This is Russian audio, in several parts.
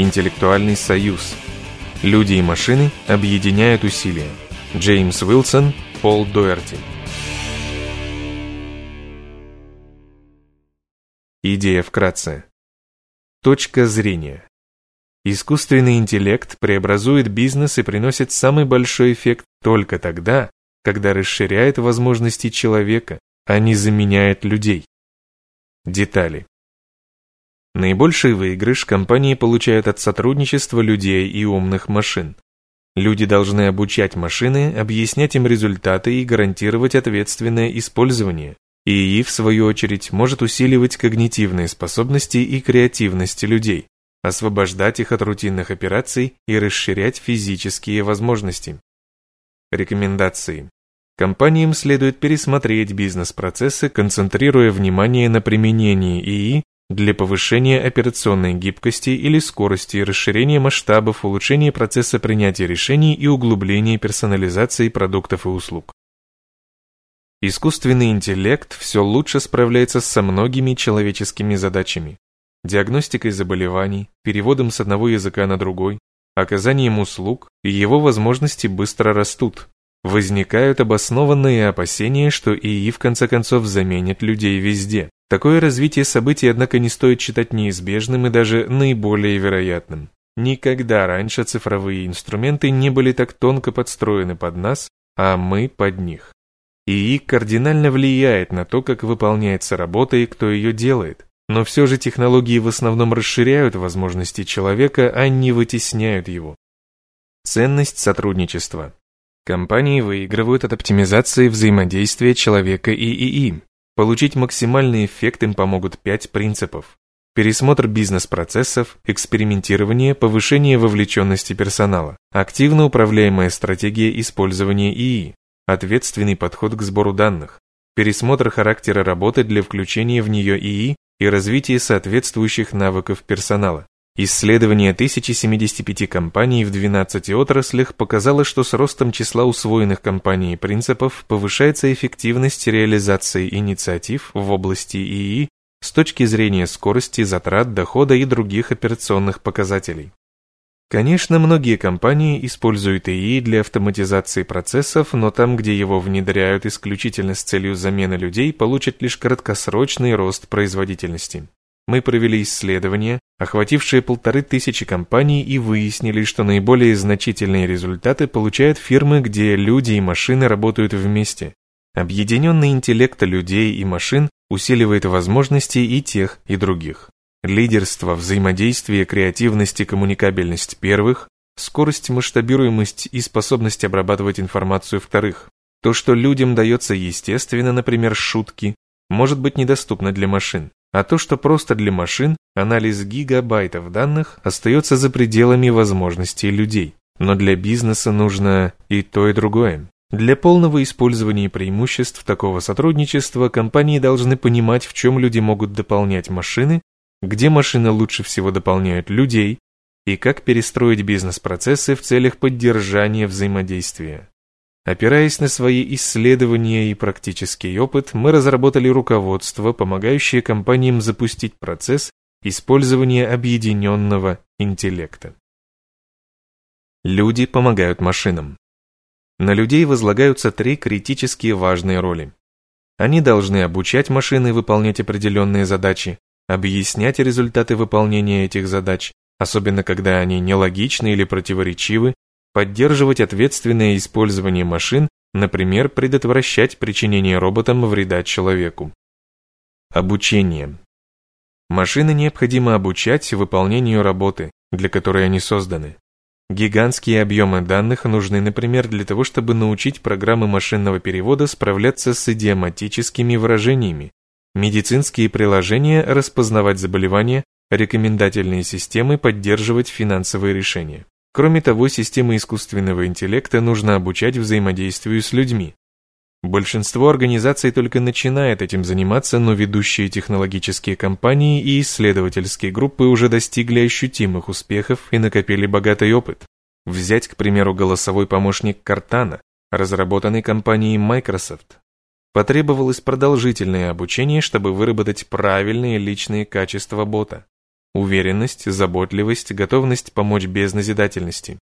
Интеллектуальный союз. Люди и машины объединяют усилия. Джеймс Уилсон, Пол Дуэрти. Идея вкратце. Точка зрения. Искусственный интеллект преобразует бизнес и приносит самый большой эффект только тогда, когда расширяет возможности человека, а не заменяет людей. Детали. Наибольший выигрыш компании получают от сотрудничества людей и умных машин. Люди должны обучать машины, объяснять им результаты и гарантировать ответственное использование. ИИ, в свою очередь, может усиливать когнитивные способности и креативность людей, освобождать их от рутинных операций и расширять физические возможности. Рекомендации. Компаниям следует пересмотреть бизнес-процессы, концентрируя внимание на применении ИИ для повышения операционной гибкости или скорости, расширения масштабов, улучшения процесса принятия решений и углубления персонализации продуктов и услуг. Искусственный интеллект все лучше справляется со многими человеческими задачами. Диагностикой заболеваний, переводом с одного языка на другой, оказанием услуг, и его возможности быстро растут. Возникают обоснованные опасения, что ИИ в конце концов заменит людей везде. Такое развитие событий, однако, не стоит считать неизбежным и даже наиболее вероятным. Никогда раньше цифровые инструменты не были так тонко подстроены под нас, а мы под них. ИИ кардинально влияет на то, как выполняется работа и кто ее делает. Но все же технологии в основном расширяют возможности человека, а не вытесняют его. Ценность сотрудничества. Компании выигрывают от оптимизации взаимодействия человека и ИИ. Получить максимальный эффект им помогут пять принципов. Пересмотр бизнес-процессов, экспериментирование, повышение вовлеченности персонала, активно управляемая стратегия использования ИИ, ответственный подход к сбору данных, пересмотр характера работы для включения в нее ИИ и развитие соответствующих навыков персонала. Исследование 1075 компаний в 12 отраслях показало, что с ростом числа усвоенных компанией принципов повышается эффективность реализации инициатив в области ИИ с точки зрения скорости, затрат, дохода и других операционных показателей. Конечно, многие компании используют ИИ для автоматизации процессов, но там, где его внедряют исключительно с целью замены людей, получат лишь краткосрочный рост производительности. Мы провели исследование, охватившее полторы тысячи компаний и выяснили, что наиболее значительные результаты получают фирмы, где люди и машины работают вместе. Объединенный интеллект людей и машин усиливает возможности и тех, и других. Лидерство, взаимодействие, креативность и коммуникабельность первых, скорость, масштабируемость и способность обрабатывать информацию вторых. То, что людям дается естественно, например, шутки, может быть недоступно для машин. А то, что просто для машин, анализ гигабайтов данных остается за пределами возможностей людей. Но для бизнеса нужно и то, и другое. Для полного использования преимуществ такого сотрудничества компании должны понимать, в чем люди могут дополнять машины, где машины лучше всего дополняют людей, и как перестроить бизнес-процессы в целях поддержания взаимодействия. Опираясь на свои исследования и практический опыт, мы разработали руководство, помогающее компаниям запустить процесс использования объединенного интеллекта. Люди помогают машинам. На людей возлагаются три критически важные роли. Они должны обучать машины выполнять определенные задачи, объяснять результаты выполнения этих задач, особенно когда они нелогичны или противоречивы, поддерживать ответственное использование машин, например, предотвращать причинение роботам вреда человеку. Обучение. Машины необходимо обучать выполнению работы, для которой они созданы. Гигантские объемы данных нужны, например, для того, чтобы научить программы машинного перевода справляться с идиоматическими выражениями, медицинские приложения распознавать заболевания, рекомендательные системы поддерживать финансовые решения. Кроме того, системы искусственного интеллекта нужно обучать взаимодействию с людьми. Большинство организаций только начинает этим заниматься, но ведущие технологические компании и исследовательские группы уже достигли ощутимых успехов и накопили богатый опыт. Взять, к примеру, голосовой помощник Cortana, разработанный компанией Microsoft. Потребовалось продолжительное обучение, чтобы выработать правильные личные качества бота. Уверенность, заботливость, готовность помочь без назидательности.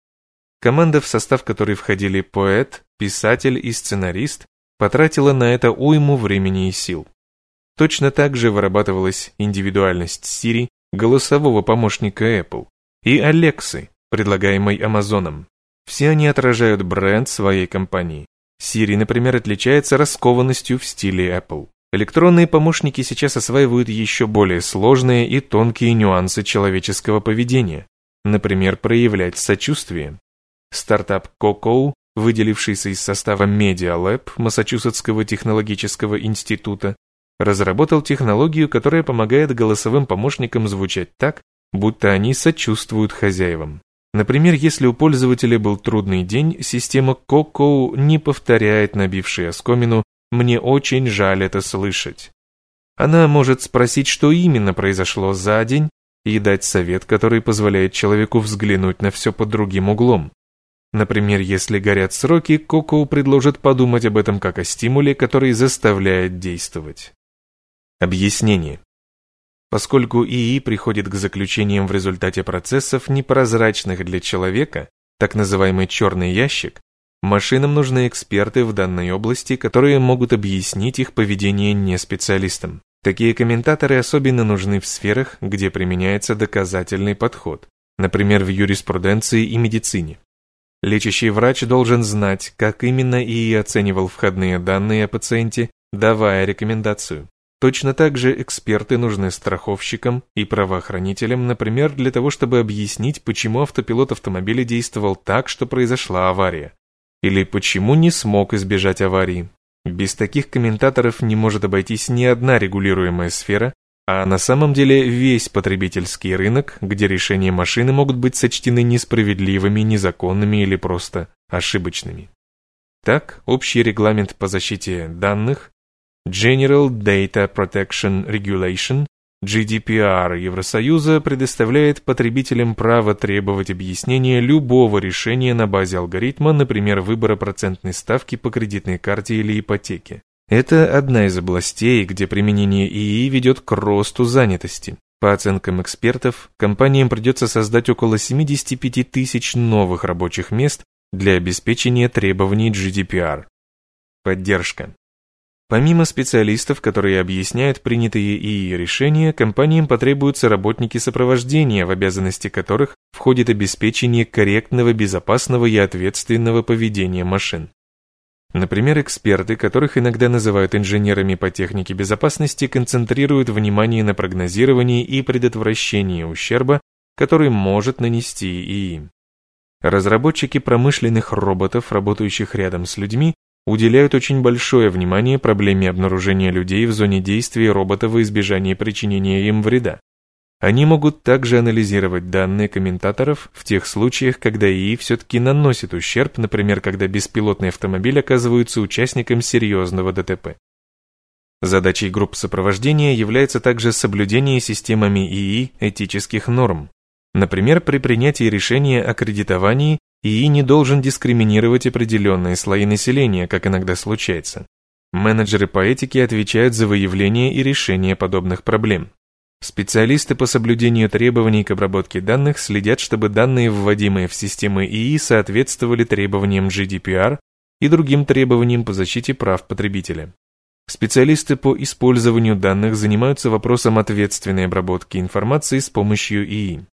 Команда, в состав которой входили поэт, писатель и сценарист, потратила на это уйму времени и сил. Точно так же вырабатывалась индивидуальность Siri, голосового помощника Apple, и Алексы, предлагаемой Амазоном. Все они отражают бренд своей компании. Siri, например, отличается раскованностью в стиле Apple. Электронные помощники сейчас осваивают еще более сложные и тонкие нюансы человеческого поведения, например, проявлять сочувствие. Стартап Coco, выделившийся из состава Media Lab Массачусетского технологического института, разработал технологию, которая помогает голосовым помощникам звучать так, будто они сочувствуют хозяевам. Например, если у пользователя был трудный день, система Coco не повторяет набивший оскомину «мне очень жаль это слышать». Она может спросить, что именно произошло за день, и дать совет, который позволяет человеку взглянуть на все под другим углом. Например, если горят сроки, Коко предложит подумать об этом как о стимуле, который заставляет действовать. Объяснение. Поскольку ИИ приходит к заключениям в результате процессов, непрозрачных для человека, так называемый черный ящик, машинам нужны эксперты в данной области, которые могут объяснить их поведение не специалистам. Такие комментаторы особенно нужны в сферах, где применяется доказательный подход, например, в юриспруденции и медицине. Лечащий врач должен знать, как именно ИИ оценивал входные данные о пациенте, давая рекомендацию. Точно так же эксперты нужны страховщикам и правоохранителям, например, для того, чтобы объяснить, почему автопилот автомобиля действовал так, что произошла авария. Или почему не смог избежать аварии. Без таких комментаторов не может обойтись ни одна регулируемая сфера, а на самом деле весь потребительский рынок, где решения машины могут быть сочтены несправедливыми, незаконными или просто ошибочными. Так, общий регламент по защите данных General Data Protection Regulation GDPR Евросоюза предоставляет потребителям право требовать объяснения любого решения на базе алгоритма, например, выбора процентной ставки по кредитной карте или ипотеке. Это одна из областей, где применение ИИ ведет к росту занятости. По оценкам экспертов, компаниям придется создать около 75 тысяч новых рабочих мест для обеспечения требований GDPR. Поддержка. Помимо специалистов, которые объясняют принятые ИИ решения, компаниям потребуются работники сопровождения, в обязанности которых входит обеспечение корректного, безопасного и ответственного поведения машин. Например, эксперты, которых иногда называют инженерами по технике безопасности, концентрируют внимание на прогнозировании и предотвращении ущерба, который может нанести ИИ. Разработчики промышленных роботов, работающих рядом с людьми, уделяют очень большое внимание проблеме обнаружения людей в зоне действия робота во избежание причинения им вреда. Они могут также анализировать данные комментаторов в тех случаях, когда ИИ все-таки наносит ущерб, например, когда беспилотный автомобиль оказывается участником серьезного ДТП. Задачей групп сопровождения является также соблюдение системами ИИ этических норм. Например, при принятии решения о кредитовании ИИ не должен дискриминировать определенные слои населения, как иногда случается. Менеджеры по этике отвечают за выявление и решение подобных проблем. Специалисты по соблюдению требований к обработке данных следят, чтобы данные, вводимые в системы ИИ, соответствовали требованиям GDPR и другим требованиям по защите прав потребителя. Специалисты по использованию данных занимаются вопросом ответственной обработки информации с помощью ИИ.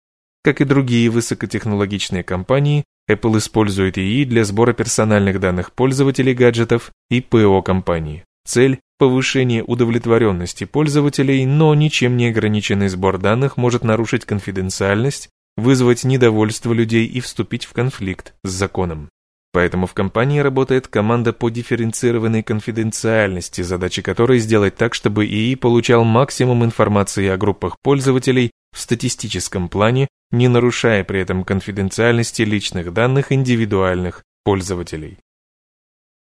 Как и другие высокотехнологичные компании, Apple использует ИИ для сбора персональных данных пользователей гаджетов и ПО компании. Цель – повышение удовлетворенности пользователей, но ничем не ограниченный сбор данных может нарушить конфиденциальность, вызвать недовольство людей и вступить в конфликт с законом. Поэтому в компании работает команда по дифференцированной конфиденциальности, задача которой сделать так, чтобы ИИ получал максимум информации о группах пользователей в статистическом плане, не нарушая при этом конфиденциальности личных данных индивидуальных пользователей.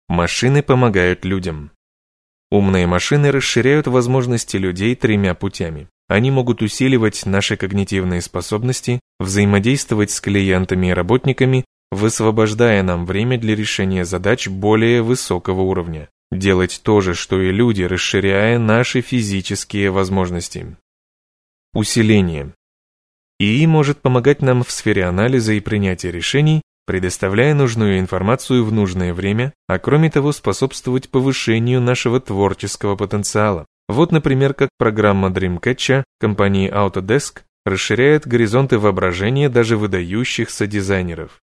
Машины помогают людям. Умные машины расширяют возможности людей тремя путями. Они могут усиливать наши когнитивные способности, взаимодействовать с клиентами и работниками, высвобождая нам время для решения задач более высокого уровня. Делать то же, что и люди, расширяя наши физические возможности. Усиление. ИИ может помогать нам в сфере анализа и принятия решений, предоставляя нужную информацию в нужное время, а кроме того способствовать повышению нашего творческого потенциала. Вот, например, как программа Dreamcatcher компании Autodesk расширяет горизонты воображения даже выдающихся дизайнеров.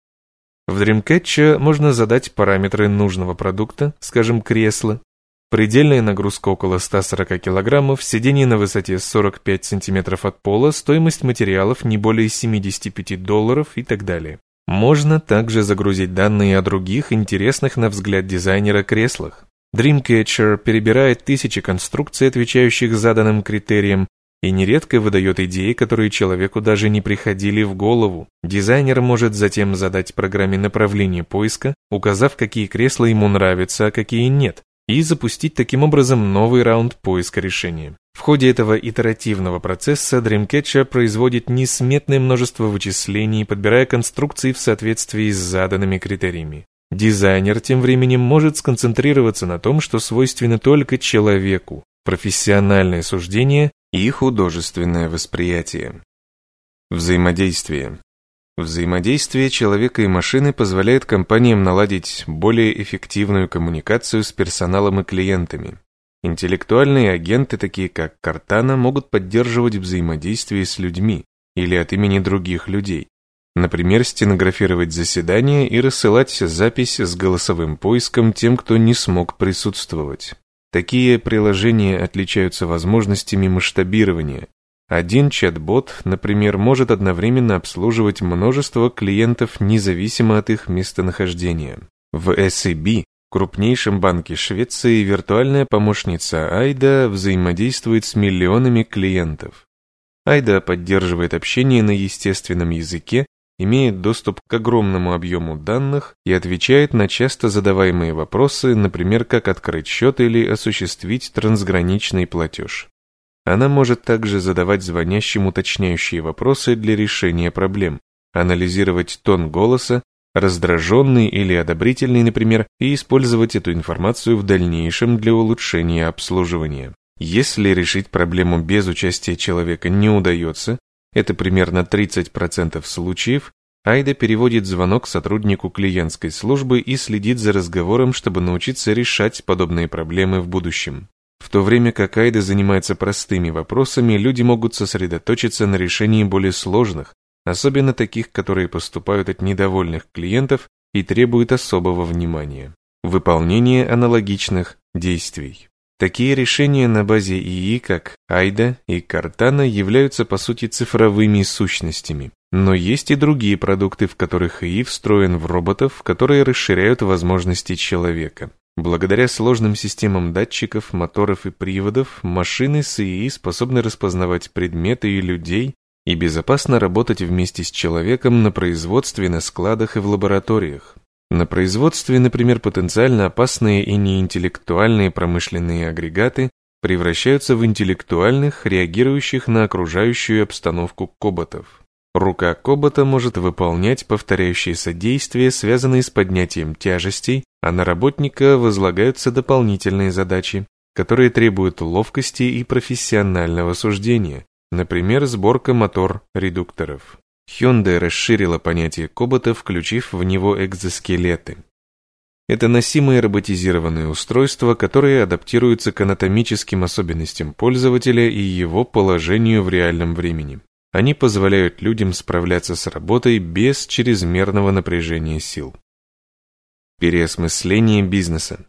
В Dreamcatcher можно задать параметры нужного продукта, скажем, кресла, предельная нагрузка около 140 кг, сиденье на высоте 45 см от пола, стоимость материалов не более 75 долларов и так далее. Можно также загрузить данные о других интересных на взгляд дизайнера креслах. Dreamcatcher перебирает тысячи конструкций, отвечающих заданным критериям, и нередко выдает идеи, которые человеку даже не приходили в голову. Дизайнер может затем задать программе направление поиска, указав, какие кресла ему нравятся, а какие нет, и запустить таким образом новый раунд поиска решения. В ходе этого итеративного процесса Dreamcatcher производит несметное множество вычислений, подбирая конструкции в соответствии с заданными критериями. Дизайнер тем временем может сконцентрироваться на том, что свойственно только человеку, профессиональное суждение и художественное восприятие. Взаимодействие. Взаимодействие человека и машины позволяет компаниям наладить более эффективную коммуникацию с персоналом и клиентами. Интеллектуальные агенты, такие как Картана, могут поддерживать взаимодействие с людьми или от имени других людей. Например, стенографировать заседания и рассылать запись с голосовым поиском тем, кто не смог присутствовать. Такие приложения отличаются возможностями масштабирования. Один чат-бот, например, может одновременно обслуживать множество клиентов независимо от их местонахождения. В SEB, крупнейшем банке Швеции, виртуальная помощница Айда взаимодействует с миллионами клиентов. Айда поддерживает общение на естественном языке имеет доступ к огромному объему данных и отвечает на часто задаваемые вопросы, например, как открыть счет или осуществить трансграничный платеж. Она может также задавать звонящим уточняющие вопросы для решения проблем, анализировать тон голоса, раздраженный или одобрительный, например, и использовать эту информацию в дальнейшем для улучшения обслуживания. Если решить проблему без участия человека не удается, это примерно 30% случаев, Айда переводит звонок сотруднику клиентской службы и следит за разговором, чтобы научиться решать подобные проблемы в будущем. В то время как Айда занимается простыми вопросами, люди могут сосредоточиться на решении более сложных, особенно таких, которые поступают от недовольных клиентов и требуют особого внимания. Выполнение аналогичных действий. Такие решения на базе ИИ, как Айда и Картана, являются по сути цифровыми сущностями. Но есть и другие продукты, в которых ИИ встроен в роботов, которые расширяют возможности человека. Благодаря сложным системам датчиков, моторов и приводов, машины с ИИ способны распознавать предметы и людей и безопасно работать вместе с человеком на производстве, на складах и в лабораториях. На производстве, например, потенциально опасные и неинтеллектуальные промышленные агрегаты превращаются в интеллектуальных, реагирующих на окружающую обстановку коботов. Рука кобота может выполнять повторяющиеся действия, связанные с поднятием тяжестей, а на работника возлагаются дополнительные задачи, которые требуют ловкости и профессионального суждения, например, сборка мотор-редукторов. Hyundai расширила понятие кобота, включив в него экзоскелеты. Это носимые роботизированные устройства, которые адаптируются к анатомическим особенностям пользователя и его положению в реальном времени. Они позволяют людям справляться с работой без чрезмерного напряжения сил. Переосмысление бизнеса.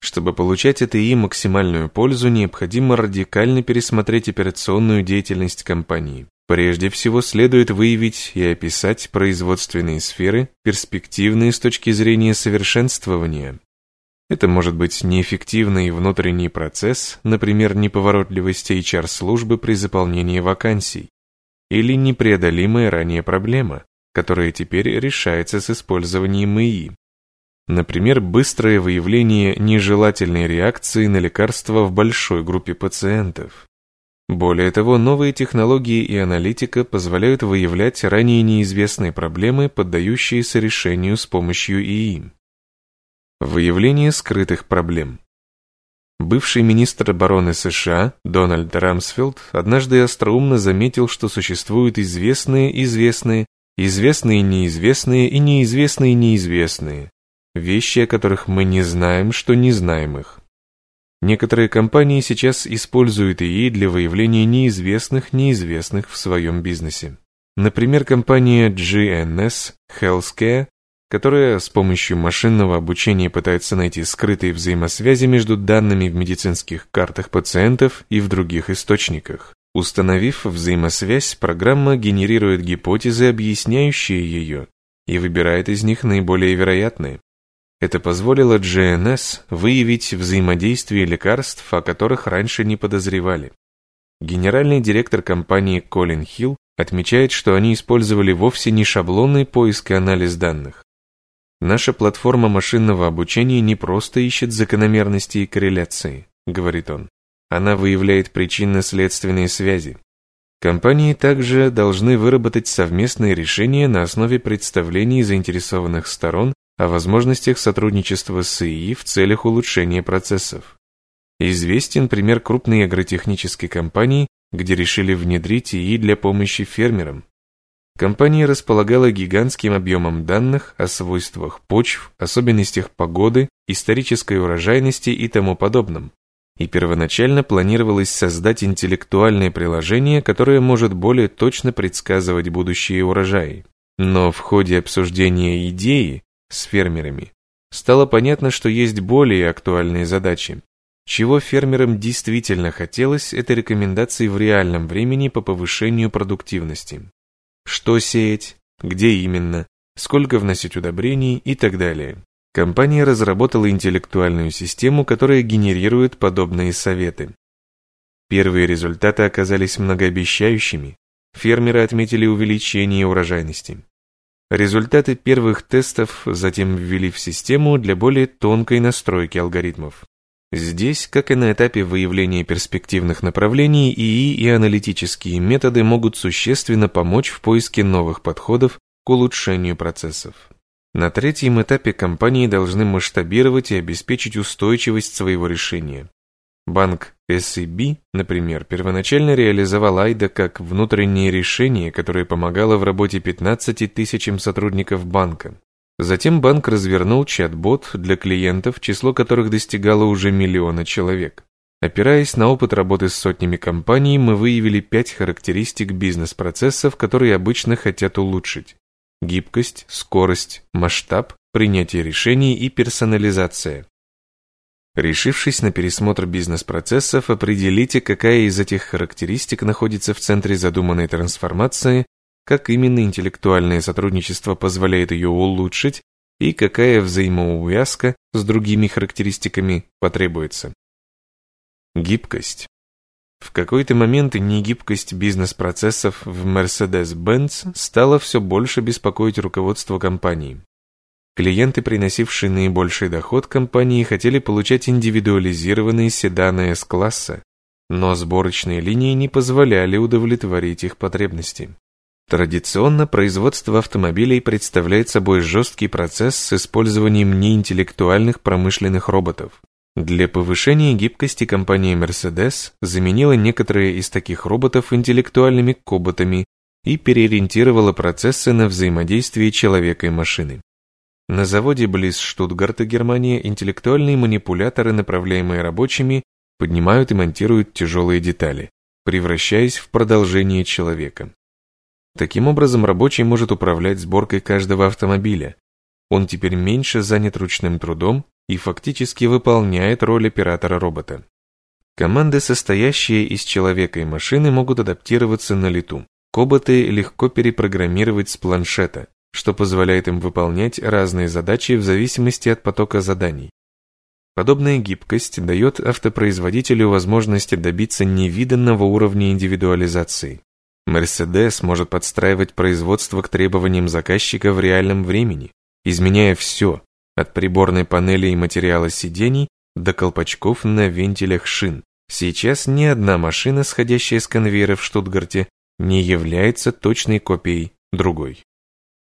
Чтобы получать от ИИ максимальную пользу, необходимо радикально пересмотреть операционную деятельность компании. Прежде всего следует выявить и описать производственные сферы, перспективные с точки зрения совершенствования. Это может быть неэффективный внутренний процесс, например, неповоротливость HR-службы при заполнении вакансий, или непреодолимая ранее проблема, которая теперь решается с использованием ИИ. Например, быстрое выявление нежелательной реакции на лекарства в большой группе пациентов. Более того, новые технологии и аналитика позволяют выявлять ранее неизвестные проблемы, поддающиеся решению с помощью ИИ. Выявление скрытых проблем. Бывший министр обороны США Дональд Рамсфилд однажды остроумно заметил, что существуют известные известные, известные неизвестные и неизвестные неизвестные, вещи, о которых мы не знаем, что не знаем их. Некоторые компании сейчас используют ИИ для выявления неизвестных неизвестных в своем бизнесе. Например, компания GNS Healthcare которая с помощью машинного обучения пытается найти скрытые взаимосвязи между данными в медицинских картах пациентов и в других источниках. Установив взаимосвязь, программа генерирует гипотезы, объясняющие ее, и выбирает из них наиболее вероятные. Это позволило GNS выявить взаимодействие лекарств, о которых раньше не подозревали. Генеральный директор компании Колин Хилл отмечает, что они использовали вовсе не шаблонный поиск и анализ данных. Наша платформа машинного обучения не просто ищет закономерности и корреляции, говорит он. Она выявляет причинно-следственные связи. Компании также должны выработать совместные решения на основе представлений заинтересованных сторон о возможностях сотрудничества с ИИ в целях улучшения процессов. Известен пример крупной агротехнической компании, где решили внедрить ИИ для помощи фермерам. Компания располагала гигантским объемом данных о свойствах почв, особенностях погоды, исторической урожайности и тому подобном. И первоначально планировалось создать интеллектуальное приложение, которое может более точно предсказывать будущие урожаи. Но в ходе обсуждения идеи с фермерами стало понятно, что есть более актуальные задачи. Чего фермерам действительно хотелось, это рекомендации в реальном времени по повышению продуктивности что сеять, где именно, сколько вносить удобрений и так далее. Компания разработала интеллектуальную систему, которая генерирует подобные советы. Первые результаты оказались многообещающими. Фермеры отметили увеличение урожайности. Результаты первых тестов затем ввели в систему для более тонкой настройки алгоритмов. Здесь, как и на этапе выявления перспективных направлений, ИИ и аналитические методы могут существенно помочь в поиске новых подходов к улучшению процессов. На третьем этапе компании должны масштабировать и обеспечить устойчивость своего решения. Банк SEB, например, первоначально реализовал AIDA как внутреннее решение, которое помогало в работе 15 тысячам сотрудников банка. Затем банк развернул чат-бот для клиентов, число которых достигало уже миллиона человек. Опираясь на опыт работы с сотнями компаний, мы выявили пять характеристик бизнес-процессов, которые обычно хотят улучшить. Гибкость, скорость, масштаб, принятие решений и персонализация. Решившись на пересмотр бизнес-процессов, определите, какая из этих характеристик находится в центре задуманной трансформации как именно интеллектуальное сотрудничество позволяет ее улучшить и какая взаимоувязка с другими характеристиками потребуется. Гибкость. В какой-то момент негибкость бизнес-процессов в Mercedes-Benz стала все больше беспокоить руководство компании. Клиенты, приносившие наибольший доход компании, хотели получать индивидуализированные седаны S-класса, но сборочные линии не позволяли удовлетворить их потребности. Традиционно производство автомобилей представляет собой жесткий процесс с использованием неинтеллектуальных промышленных роботов. Для повышения гибкости компания Mercedes заменила некоторые из таких роботов интеллектуальными коботами и переориентировала процессы на взаимодействие человека и машины. На заводе близ Штутгарта, Германия, интеллектуальные манипуляторы, направляемые рабочими, поднимают и монтируют тяжелые детали, превращаясь в продолжение человека. Таким образом, рабочий может управлять сборкой каждого автомобиля. Он теперь меньше занят ручным трудом и фактически выполняет роль оператора робота. Команды, состоящие из человека и машины, могут адаптироваться на лету. Коботы легко перепрограммировать с планшета, что позволяет им выполнять разные задачи в зависимости от потока заданий. Подобная гибкость дает автопроизводителю возможность добиться невиданного уровня индивидуализации. Mercedes может подстраивать производство к требованиям заказчика в реальном времени, изменяя все, от приборной панели и материала сидений до колпачков на вентилях шин. Сейчас ни одна машина, сходящая с конвейера в Штутгарте, не является точной копией другой.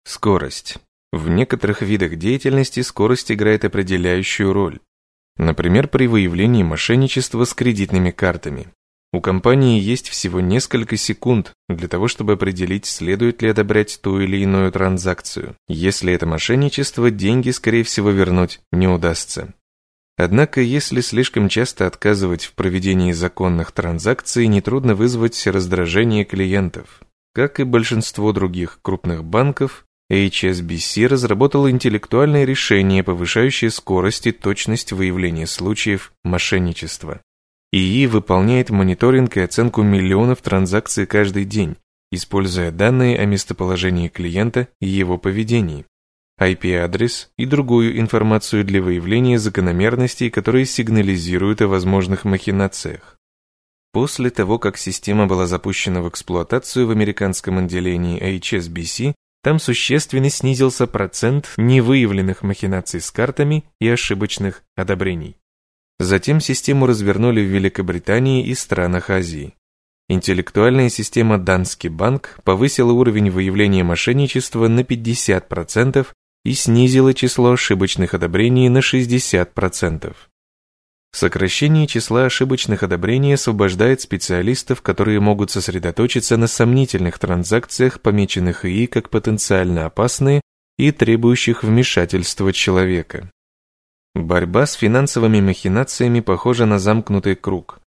Скорость. В некоторых видах деятельности скорость играет определяющую роль. Например, при выявлении мошенничества с кредитными картами. У компании есть всего несколько секунд для того, чтобы определить, следует ли одобрять ту или иную транзакцию. Если это мошенничество, деньги, скорее всего, вернуть не удастся. Однако, если слишком часто отказывать в проведении законных транзакций, нетрудно вызвать раздражение клиентов. Как и большинство других крупных банков, HSBC разработала интеллектуальное решение, повышающее скорость и точность выявления случаев мошенничества. ИИ выполняет мониторинг и оценку миллионов транзакций каждый день, используя данные о местоположении клиента и его поведении, IP-адрес и другую информацию для выявления закономерностей, которые сигнализируют о возможных махинациях. После того, как система была запущена в эксплуатацию в американском отделении HSBC, там существенно снизился процент невыявленных махинаций с картами и ошибочных одобрений. Затем систему развернули в Великобритании и странах Азии. Интеллектуальная система Данский банк повысила уровень выявления мошенничества на 50% и снизила число ошибочных одобрений на 60%. Сокращение числа ошибочных одобрений освобождает специалистов, которые могут сосредоточиться на сомнительных транзакциях, помеченных ИИ как потенциально опасные и требующих вмешательства человека. Борьба с финансовыми махинациями похожа на замкнутый круг.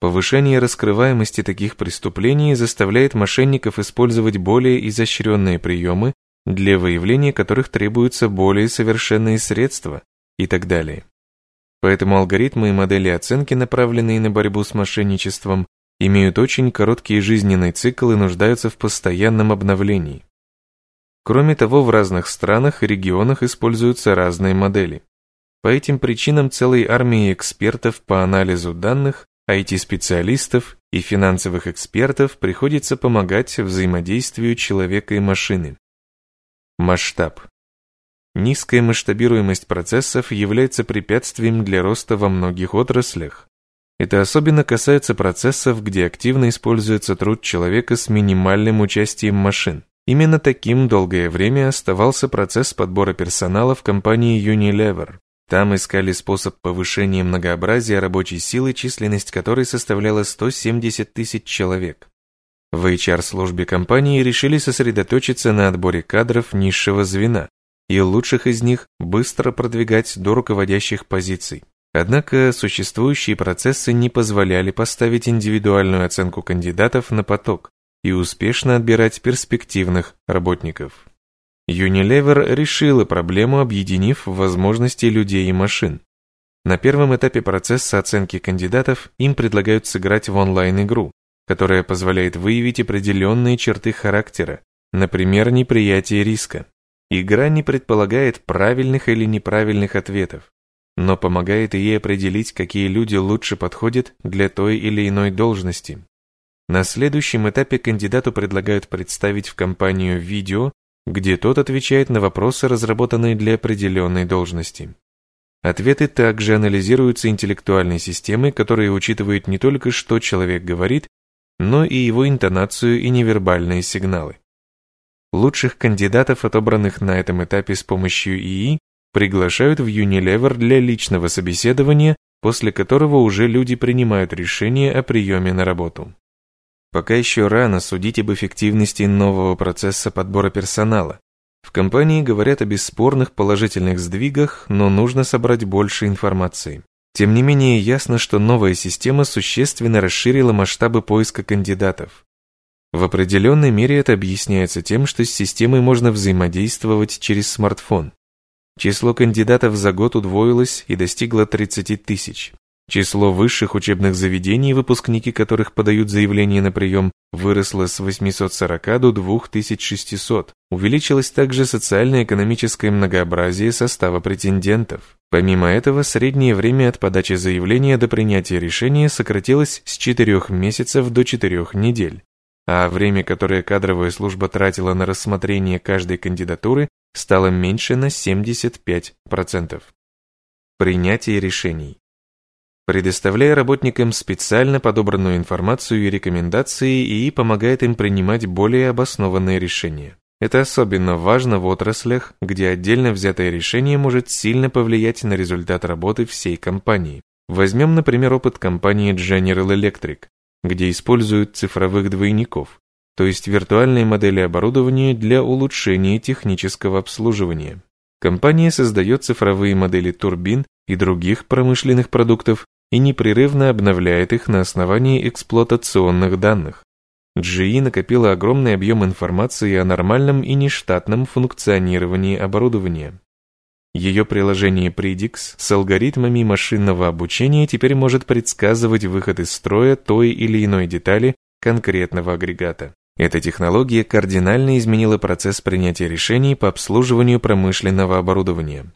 Повышение раскрываемости таких преступлений заставляет мошенников использовать более изощренные приемы, для выявления которых требуются более совершенные средства и так далее. Поэтому алгоритмы и модели оценки, направленные на борьбу с мошенничеством, имеют очень короткий жизненный цикл и нуждаются в постоянном обновлении. Кроме того, в разных странах и регионах используются разные модели. По этим причинам целой армии экспертов по анализу данных, IT-специалистов и финансовых экспертов приходится помогать взаимодействию человека и машины. Масштаб. Низкая масштабируемость процессов является препятствием для роста во многих отраслях. Это особенно касается процессов, где активно используется труд человека с минимальным участием машин. Именно таким долгое время оставался процесс подбора персонала в компании Unilever. Там искали способ повышения многообразия рабочей силы, численность которой составляла 170 тысяч человек. В HR-службе компании решили сосредоточиться на отборе кадров низшего звена и лучших из них быстро продвигать до руководящих позиций. Однако существующие процессы не позволяли поставить индивидуальную оценку кандидатов на поток и успешно отбирать перспективных работников. Unilever решила проблему, объединив возможности людей и машин. На первом этапе процесса оценки кандидатов им предлагают сыграть в онлайн-игру, которая позволяет выявить определенные черты характера, например, неприятие риска. Игра не предполагает правильных или неправильных ответов, но помогает ей определить, какие люди лучше подходят для той или иной должности. На следующем этапе кандидату предлагают представить в компанию видео где тот отвечает на вопросы, разработанные для определенной должности. Ответы также анализируются интеллектуальной системой, которая учитывает не только, что человек говорит, но и его интонацию и невербальные сигналы. Лучших кандидатов, отобранных на этом этапе с помощью ИИ, приглашают в Unilever для личного собеседования, после которого уже люди принимают решение о приеме на работу. Пока еще рано судить об эффективности нового процесса подбора персонала. В компании говорят о бесспорных положительных сдвигах, но нужно собрать больше информации. Тем не менее, ясно, что новая система существенно расширила масштабы поиска кандидатов. В определенной мере это объясняется тем, что с системой можно взаимодействовать через смартфон. Число кандидатов за год удвоилось и достигло 30 тысяч. Число высших учебных заведений, выпускники которых подают заявление на прием, выросло с 840 до 2600. Увеличилось также социально-экономическое многообразие состава претендентов. Помимо этого, среднее время от подачи заявления до принятия решения сократилось с 4 месяцев до 4 недель, а время, которое кадровая служба тратила на рассмотрение каждой кандидатуры, стало меньше на 75%. Принятие решений. Предоставляя работникам специально подобранную информацию и рекомендации, ИИ помогает им принимать более обоснованные решения. Это особенно важно в отраслях, где отдельно взятое решение может сильно повлиять на результат работы всей компании. Возьмем, например, опыт компании General Electric, где используют цифровых двойников, то есть виртуальные модели оборудования для улучшения технического обслуживания. Компания создает цифровые модели турбин и других промышленных продуктов и непрерывно обновляет их на основании эксплуатационных данных. GE накопила огромный объем информации о нормальном и нештатном функционировании оборудования. Ее приложение Predix с алгоритмами машинного обучения теперь может предсказывать выход из строя той или иной детали конкретного агрегата. Эта технология кардинально изменила процесс принятия решений по обслуживанию промышленного оборудования.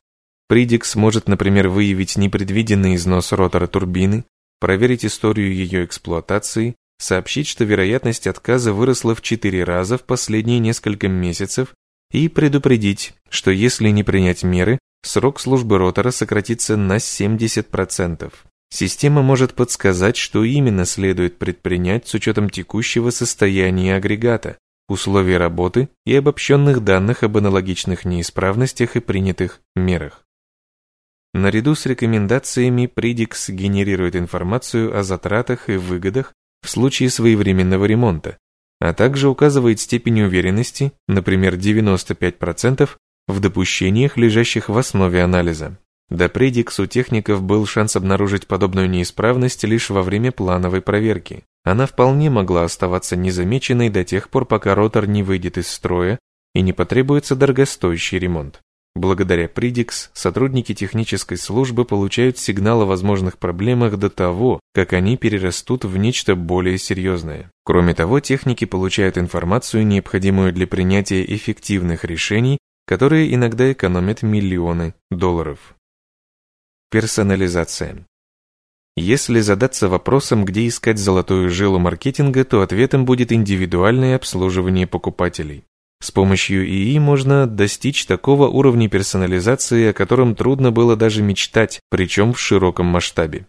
Predix может, например, выявить непредвиденный износ ротора турбины, проверить историю ее эксплуатации, сообщить, что вероятность отказа выросла в 4 раза в последние несколько месяцев и предупредить, что если не принять меры, срок службы ротора сократится на 70%. Система может подсказать, что именно следует предпринять с учетом текущего состояния агрегата, условий работы и обобщенных данных об аналогичных неисправностях и принятых мерах. Наряду с рекомендациями Predix генерирует информацию о затратах и выгодах в случае своевременного ремонта, а также указывает степень уверенности, например, 95%, в допущениях, лежащих в основе анализа. До предикс у техников был шанс обнаружить подобную неисправность лишь во время плановой проверки. Она вполне могла оставаться незамеченной до тех пор, пока ротор не выйдет из строя и не потребуется дорогостоящий ремонт. Благодаря Predix сотрудники технической службы получают сигнал о возможных проблемах до того, как они перерастут в нечто более серьезное. Кроме того, техники получают информацию, необходимую для принятия эффективных решений которые иногда экономят миллионы долларов. Персонализация. Если задаться вопросом, где искать золотую жилу маркетинга, то ответом будет индивидуальное обслуживание покупателей. С помощью ИИ можно достичь такого уровня персонализации, о котором трудно было даже мечтать, причем в широком масштабе.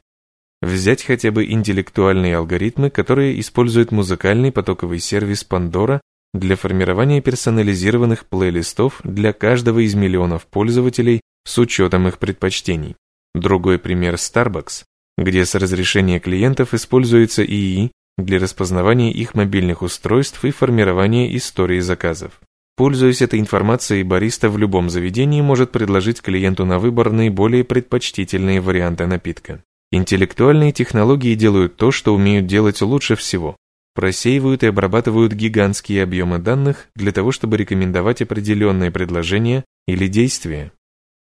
Взять хотя бы интеллектуальные алгоритмы, которые используют музыкальный потоковый сервис Pandora для формирования персонализированных плейлистов для каждого из миллионов пользователей с учетом их предпочтений. Другой пример Starbucks, где с разрешения клиентов используется ИИ для распознавания их мобильных устройств и формирования истории заказов. Пользуясь этой информацией, бариста в любом заведении может предложить клиенту на выбор наиболее предпочтительные варианты напитка. Интеллектуальные технологии делают то, что умеют делать лучше всего просеивают и обрабатывают гигантские объемы данных для того, чтобы рекомендовать определенные предложения или действия.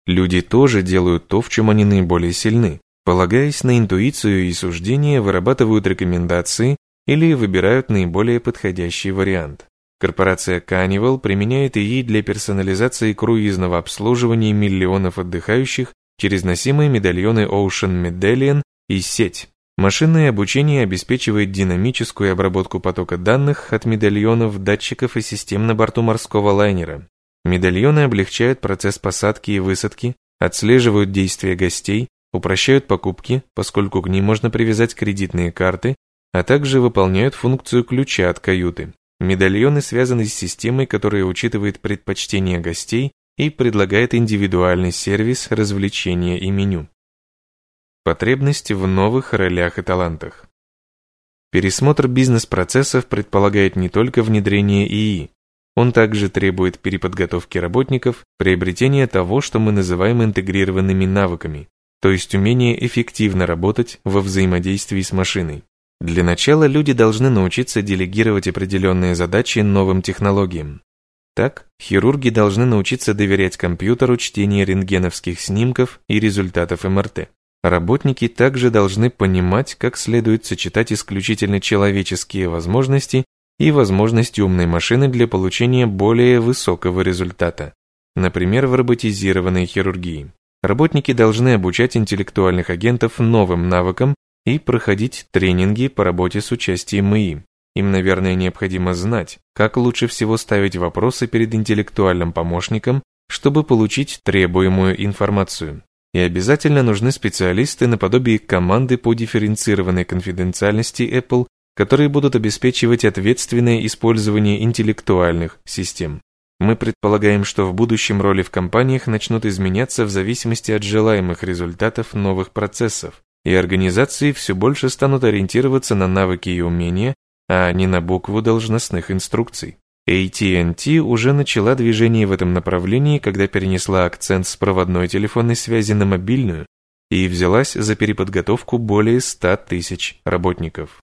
Люди тоже делают то, в чем они наиболее сильны. Полагаясь на интуицию и суждения, вырабатывают рекомендации или выбирают наиболее подходящий вариант. Корпорация Carnival применяет ИИ для персонализации круизного обслуживания миллионов отдыхающих через носимые медальоны Ocean Medallion и сеть. Машинное обучение обеспечивает динамическую обработку потока данных от медальонов, датчиков и систем на борту морского лайнера. Медальоны облегчают процесс посадки и высадки, отслеживают действия гостей, упрощают покупки, поскольку к ним можно привязать кредитные карты, а также выполняют функцию ключа от каюты. Медальоны связаны с системой, которая учитывает предпочтения гостей и предлагает индивидуальный сервис, развлечения и меню. Потребности в новых ролях и талантах. Пересмотр бизнес-процессов предполагает не только внедрение ИИ, он также требует переподготовки работников, приобретения того, что мы называем интегрированными навыками, то есть умение эффективно работать во взаимодействии с машиной. Для начала люди должны научиться делегировать определенные задачи новым технологиям. Так, хирурги должны научиться доверять компьютеру чтение рентгеновских снимков и результатов МРТ. Работники также должны понимать, как следует сочетать исключительно человеческие возможности и возможности умной машины для получения более высокого результата, например, в роботизированной хирургии. Работники должны обучать интеллектуальных агентов новым навыкам и проходить тренинги по работе с участием ИИ. Им, наверное, необходимо знать, как лучше всего ставить вопросы перед интеллектуальным помощником, чтобы получить требуемую информацию. И обязательно нужны специалисты наподобие команды по дифференцированной конфиденциальности Apple, которые будут обеспечивать ответственное использование интеллектуальных систем. Мы предполагаем, что в будущем роли в компаниях начнут изменяться в зависимости от желаемых результатов новых процессов, и организации все больше станут ориентироваться на навыки и умения, а не на букву должностных инструкций. AT&T уже начала движение в этом направлении, когда перенесла акцент с проводной телефонной связи на мобильную и взялась за переподготовку более 100 тысяч работников.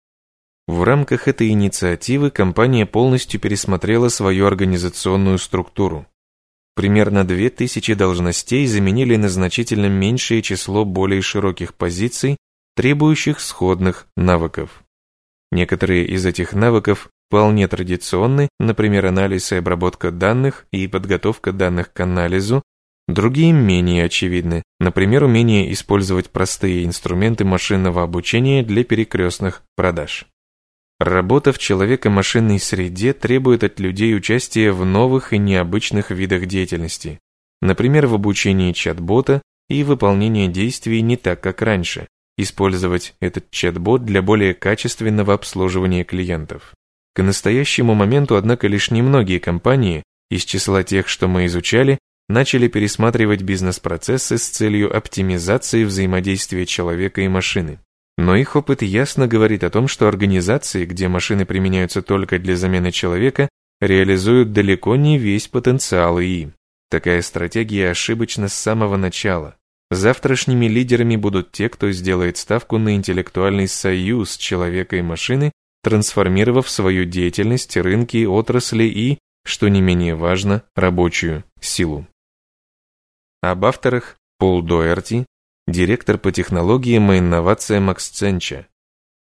В рамках этой инициативы компания полностью пересмотрела свою организационную структуру. Примерно 2000 должностей заменили на значительно меньшее число более широких позиций, требующих сходных навыков. Некоторые из этих навыков вполне традиционны, например, анализ и обработка данных и подготовка данных к анализу, другие менее очевидны, например, умение использовать простые инструменты машинного обучения для перекрестных продаж. Работа в человеко-машинной среде требует от людей участия в новых и необычных видах деятельности, например, в обучении чат-бота и выполнении действий не так, как раньше, использовать этот чат-бот для более качественного обслуживания клиентов. К настоящему моменту, однако, лишь немногие компании, из числа тех, что мы изучали, начали пересматривать бизнес-процессы с целью оптимизации взаимодействия человека и машины. Но их опыт ясно говорит о том, что организации, где машины применяются только для замены человека, реализуют далеко не весь потенциал ИИ. Такая стратегия ошибочна с самого начала. Завтрашними лидерами будут те, кто сделает ставку на интеллектуальный союз человека и машины, трансформировав свою деятельность, рынки, отрасли и, что не менее важно, рабочую силу. Об авторах Пол Доерти, директор по технологиям и инновациям Accenture,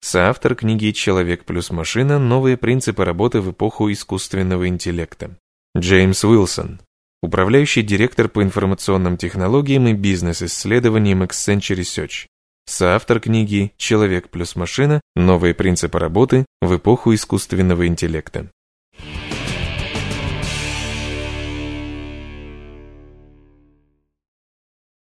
соавтор книги «Человек плюс машина. Новые принципы работы в эпоху искусственного интеллекта». Джеймс Уилсон, управляющий директор по информационным технологиям и бизнес-исследованиям Accenture Research, соавтор книги «Человек плюс машина. Новые принципы работы в эпоху искусственного интеллекта».